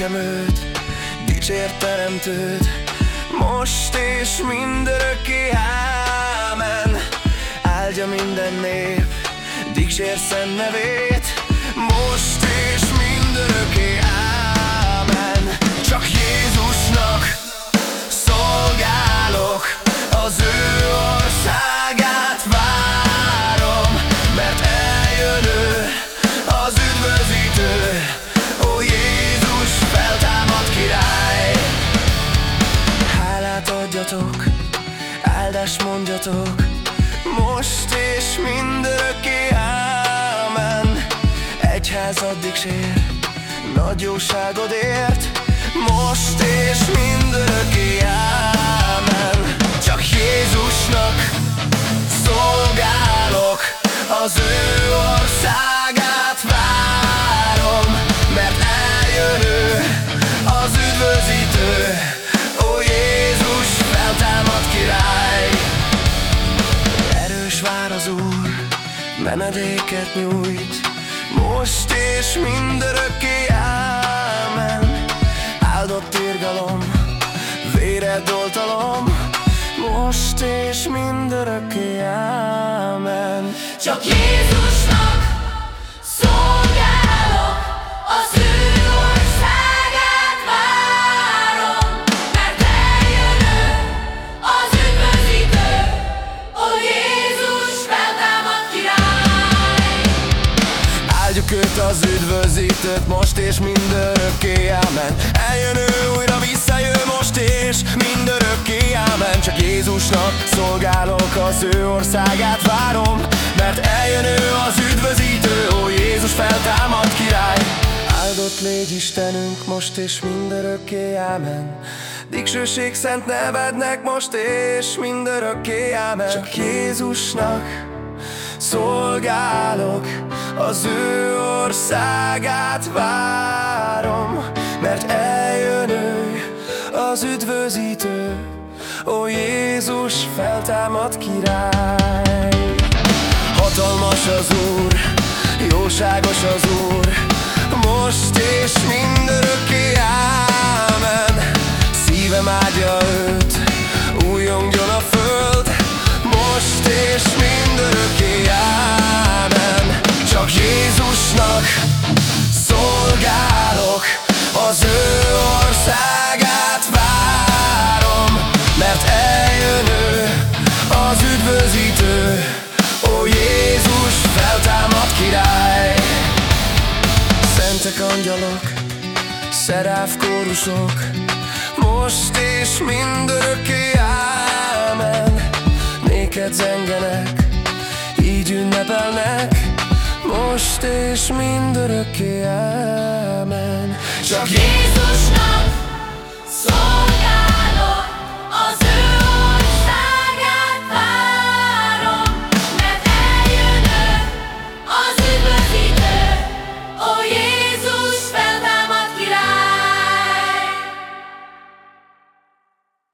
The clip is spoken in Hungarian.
Lelkem őt, dicsért teremtőt Most és mindörökké, ámen. Áldja minden nép, dicsér szent nevét. Most és Hálát adjatok, áldást mondjatok Most és mindörökké, ámen. Egyházad dicsér, nagy jóságodért Most és mindörökké, ámen. Csak Jézusnak szolgálok Az ő menedéket nyújt. Most és mindörökké, ámen. Áldott irgalom, véred oltalom. Most és mindörökké, ámen. Csak Jézusnak Őt az üdvözítőt most és mindörökké, ámen. Eljön ő újra visszajön most és mindörökké, ámen. Csak Jézusnak szolgálok, az ő országát várom Mert eljön ő az üdvözítő, ó Jézus feltámad király. Áldott légy Istenünk most és mindörökké, ámen. Dicsőség szent nevednek most és mindörökké, ámen. Csak Jézusnak szolgálok, az ő országát várom, mert eljön ő, az üdvözítő, ó Jézus feltámad király. Hatalmas az Úr, jóságos az Úr, most és mindörökké, ámen. Szívem áldja őt, újongjon a föld, most és szeráv kórusok, most és mindörökké, ámen. Néked zengenek, így ünnepelnek, most és mindörökké, ámen. Csak Jézusnak